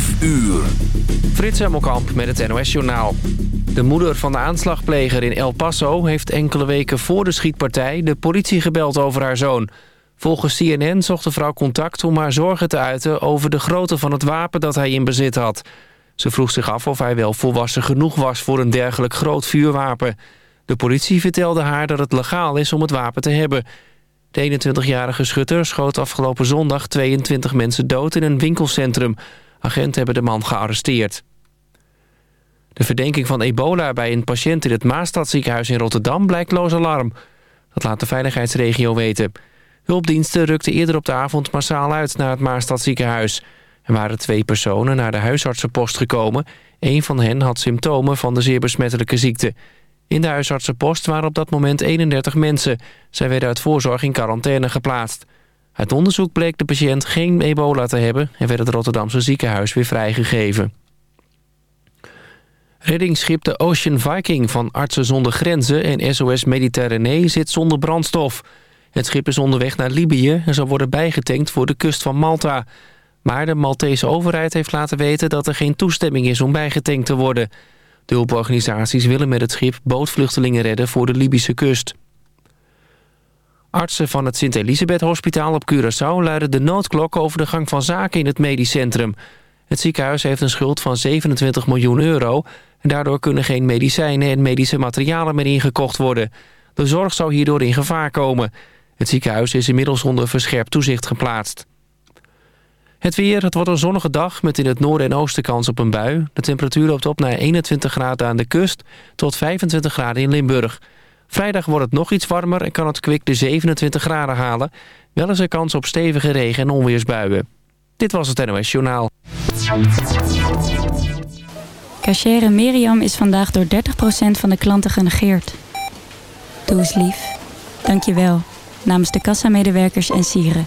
5 uur. Frits Hemmelkamp met het NOS-journaal. De moeder van de aanslagpleger in El Paso heeft enkele weken voor de schietpartij... de politie gebeld over haar zoon. Volgens CNN zocht de vrouw contact om haar zorgen te uiten... over de grootte van het wapen dat hij in bezit had. Ze vroeg zich af of hij wel volwassen genoeg was voor een dergelijk groot vuurwapen. De politie vertelde haar dat het legaal is om het wapen te hebben... De 21-jarige schutter schoot afgelopen zondag 22 mensen dood in een winkelcentrum. Agenten hebben de man gearresteerd. De verdenking van ebola bij een patiënt in het Maastadziekenhuis in Rotterdam blijkt loos alarm. Dat laat de veiligheidsregio weten. Hulpdiensten rukten eerder op de avond massaal uit naar het Maastadziekenhuis. Er waren twee personen naar de huisartsenpost gekomen. Een van hen had symptomen van de zeer besmettelijke ziekte. In de huisartsenpost waren op dat moment 31 mensen. Zij werden uit voorzorg in quarantaine geplaatst. Uit onderzoek bleek de patiënt geen ebola te hebben... en werd het Rotterdamse ziekenhuis weer vrijgegeven. Reddingsschip de Ocean Viking van Artsen zonder Grenzen en SOS Mediterranee zit zonder brandstof. Het schip is onderweg naar Libië en zal worden bijgetankt voor de kust van Malta. Maar de Maltese overheid heeft laten weten dat er geen toestemming is om bijgetankt te worden... De hulporganisaties willen met het schip bootvluchtelingen redden voor de Libische kust. Artsen van het Sint-Elisabeth Hospitaal op Curaçao luiden de noodklok over de gang van zaken in het medisch centrum. Het ziekenhuis heeft een schuld van 27 miljoen euro en daardoor kunnen geen medicijnen en medische materialen meer ingekocht worden. De zorg zou hierdoor in gevaar komen. Het ziekenhuis is inmiddels onder verscherpt toezicht geplaatst. Het weer, het wordt een zonnige dag met in het noorden en oosten kans op een bui. De temperatuur loopt op naar 21 graden aan de kust tot 25 graden in Limburg. Vrijdag wordt het nog iets warmer en kan het kwik de 27 graden halen. Wel is er kans op stevige regen- en onweersbuien. Dit was het NOS Journaal. Cachere Miriam is vandaag door 30% van de klanten genegeerd. Doe eens lief. Dank je wel. Namens de kassamedewerkers en sieren.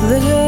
The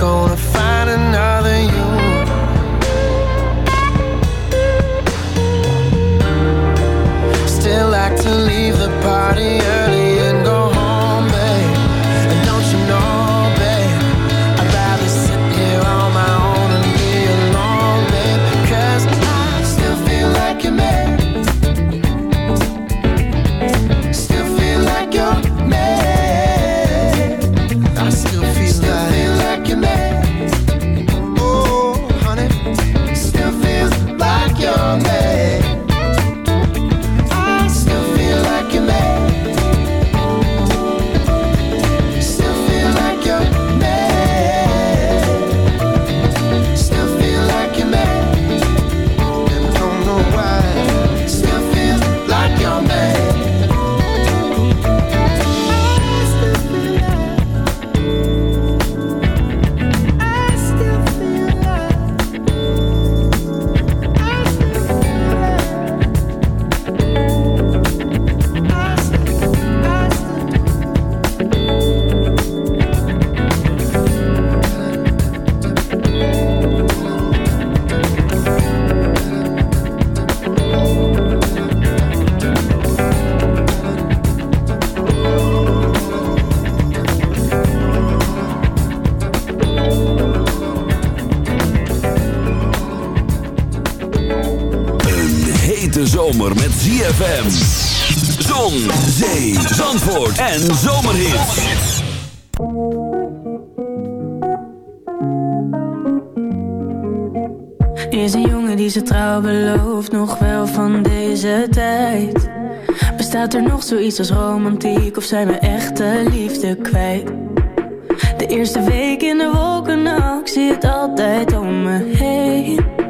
going Zon, zee, zandvoort en zomerhit. Is een jongen die ze trouw belooft, nog wel van deze tijd. Bestaat er nog zoiets als romantiek of zijn we echte liefde kwijt? De eerste week in de wolken, nou, ik zie het altijd om me heen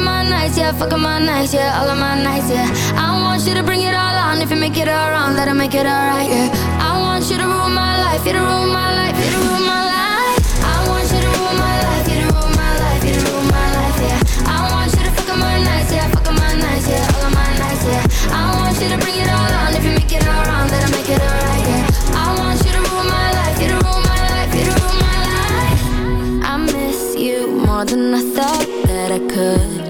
up my nights, yeah, fuck up my nights, yeah, all of my nights, yeah. I want you to bring it all on, if you make it all wrong, that'll make it alright, yeah. I want you to rule my life, you to rule my life, you to rule my life. I want you to rule my life, you to rule my life, you to rule my life, yeah. I want you to fuck up my nights, yeah, fuck up my nights, yeah, all of my nights, yeah. I want you to bring it all on, if you make it all wrong, that'll make it alright, yeah. I want you to rule my life, you to rule my life, you to rule my life. I miss you more than I thought that I could.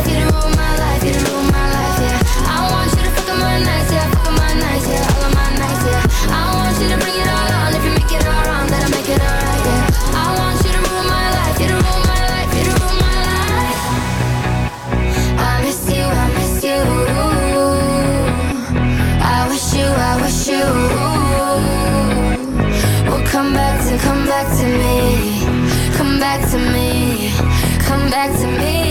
back to me.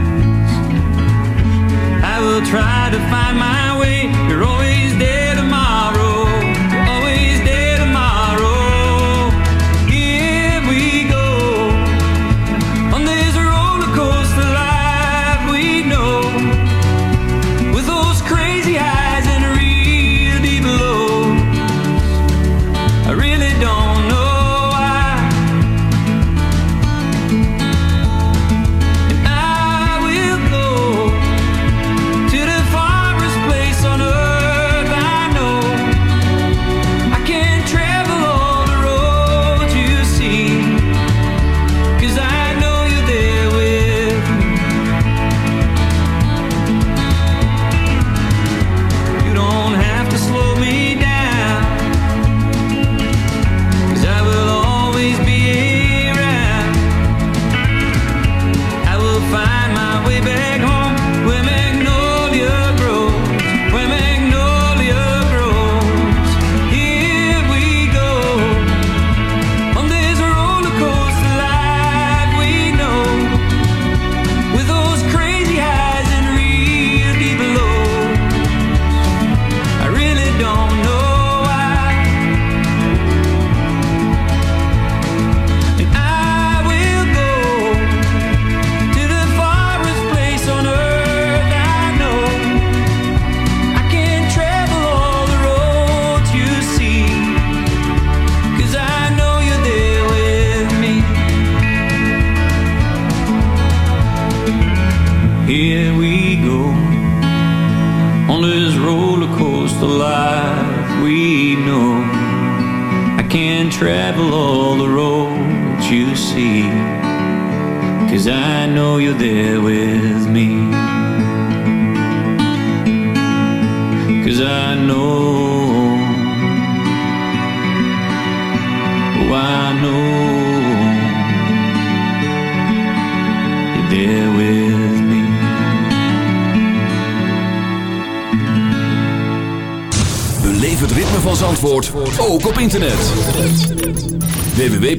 try to find my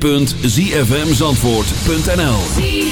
www.zfmzandvoort.nl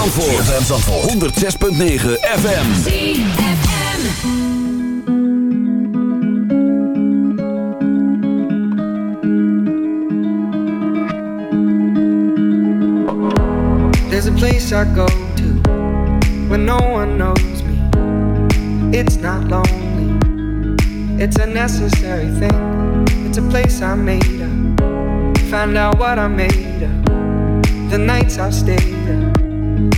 Zandvoort. ZFM Zandvoort. 106.9 FM. There's a place I go to when no one knows me. It's not lonely, it's a necessary thing. It's a place I made up. Find out what I made of. The nights I've stayed up,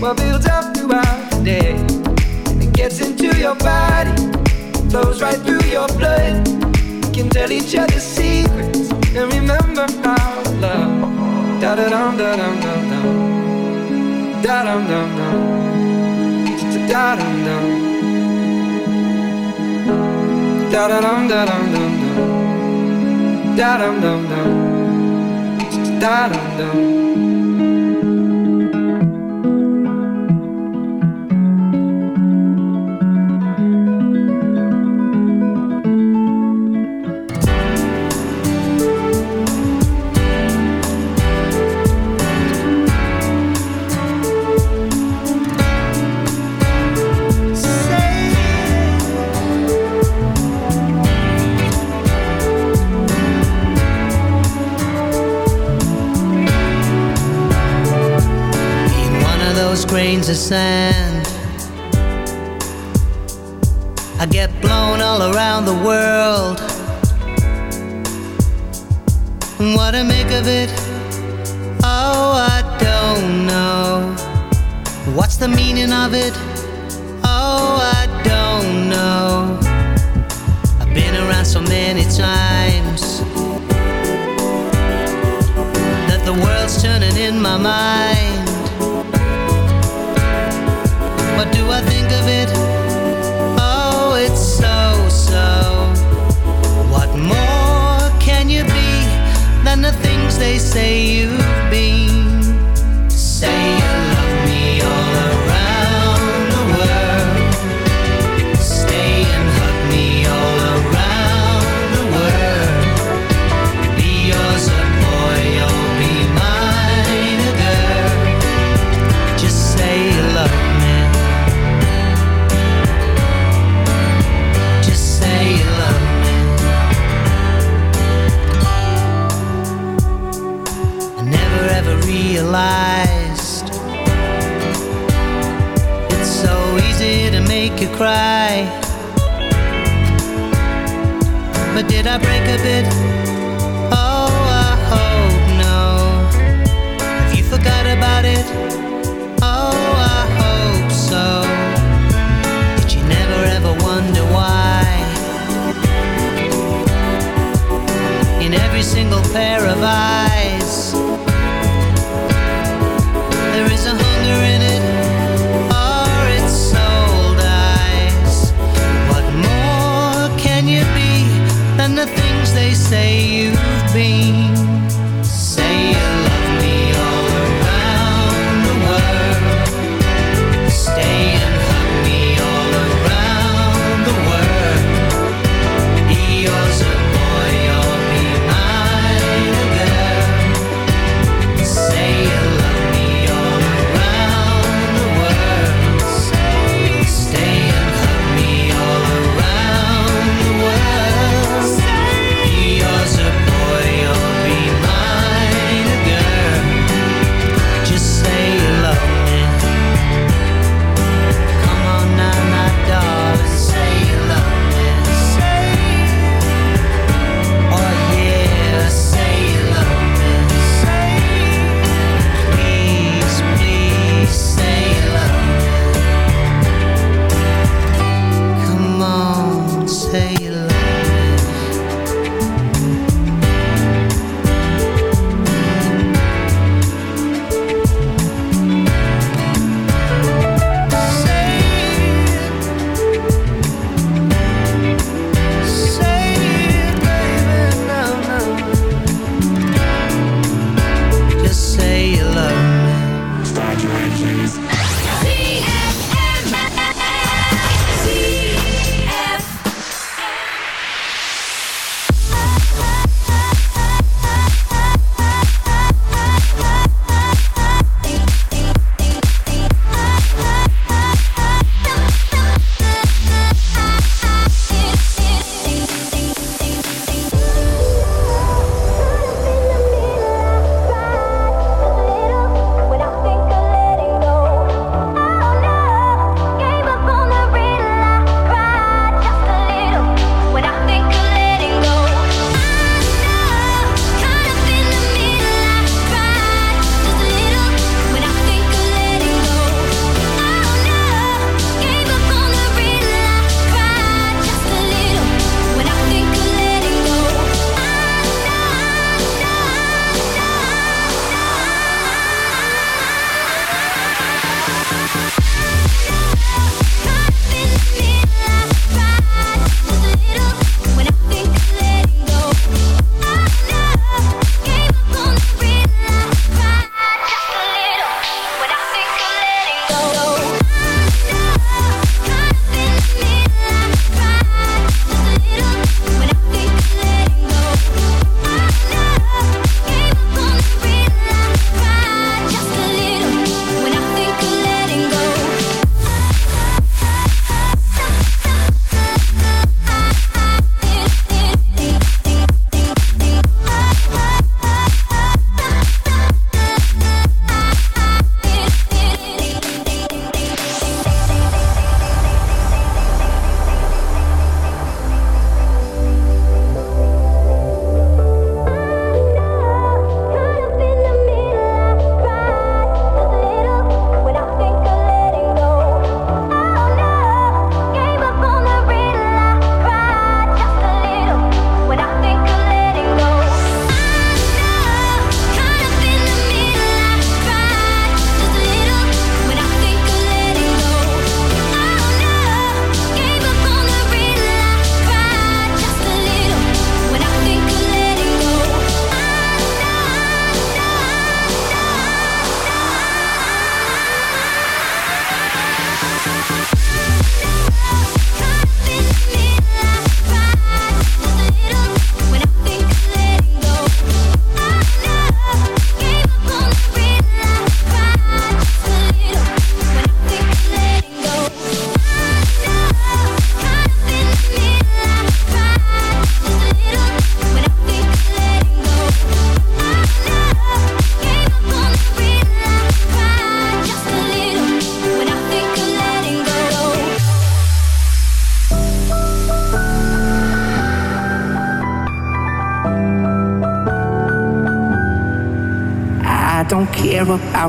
what builds up throughout the day. It gets into your body, flows right through your blood. We can tell each other secrets and remember how love. Da da dum da dum dum dum. Da dum dum dum. Da dum dum. Da da dum da dum dum dum. Da dum dum dum. Da dum dum. Of sand.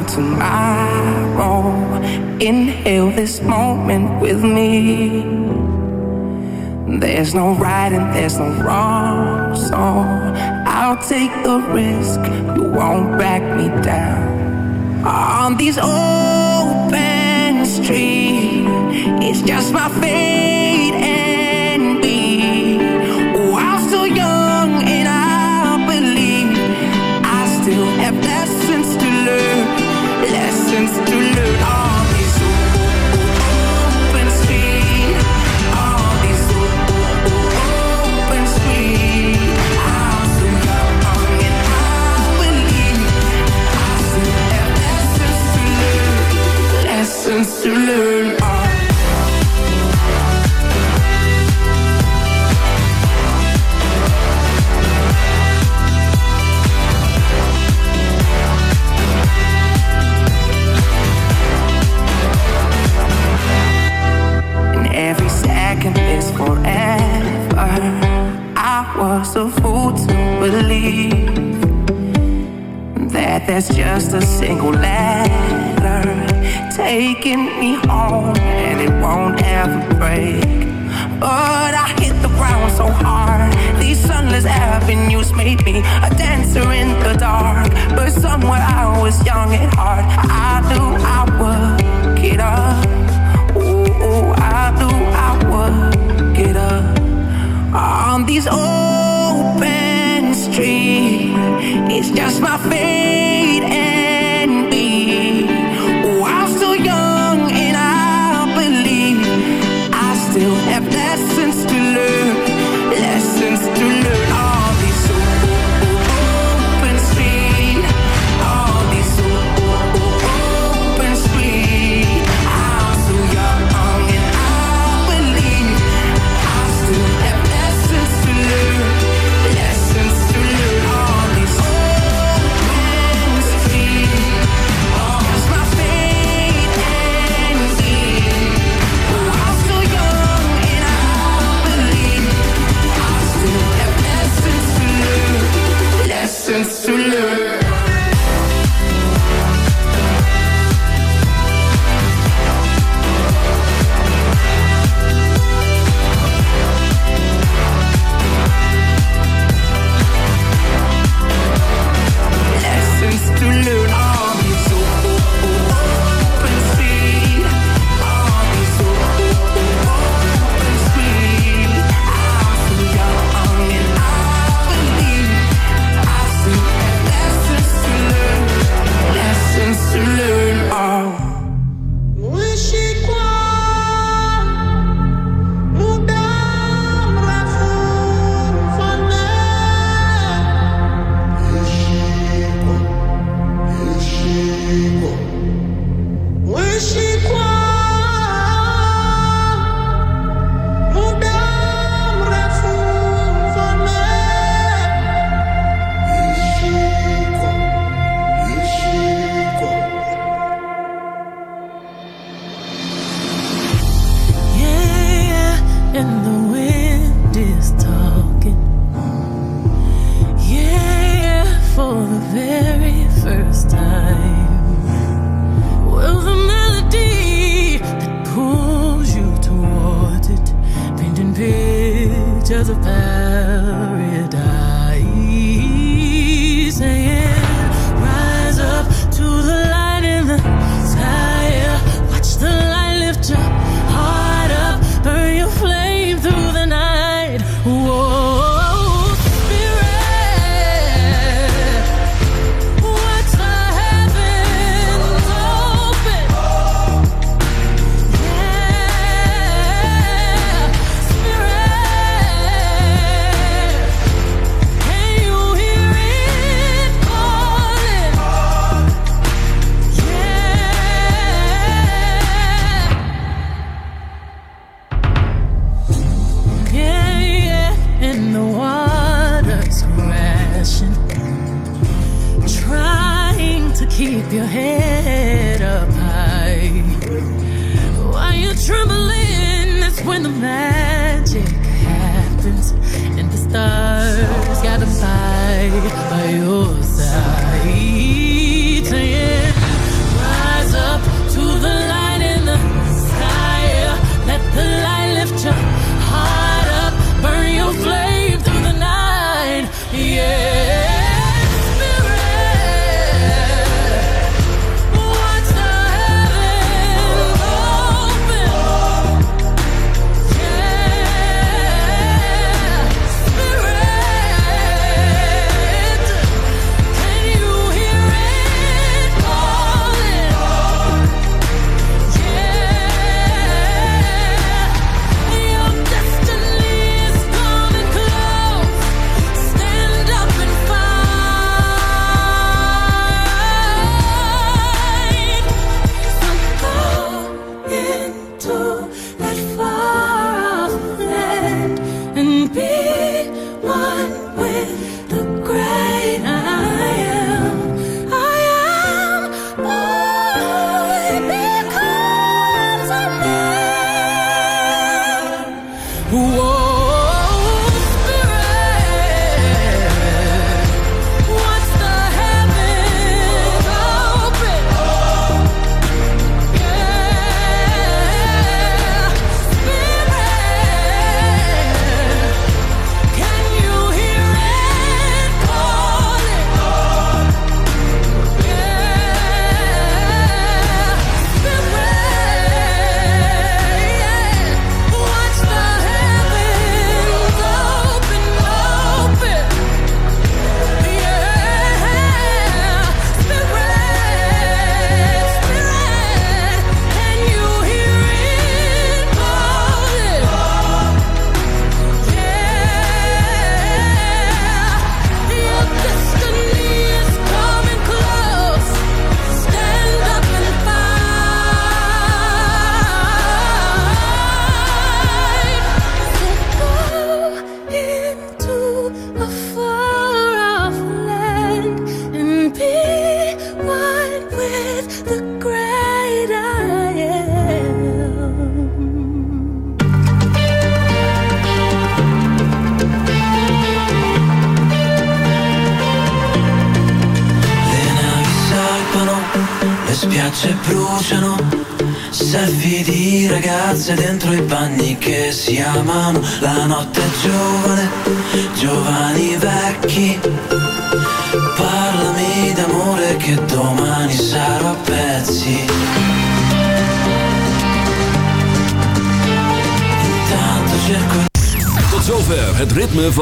tomorrow. Inhale this moment with me. There's no right and there's no wrong, so I'll take the risk. You won't back me down on these old.